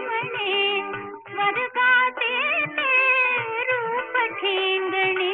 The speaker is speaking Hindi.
मने स्वर्गाते ते रूप ठेंगणे।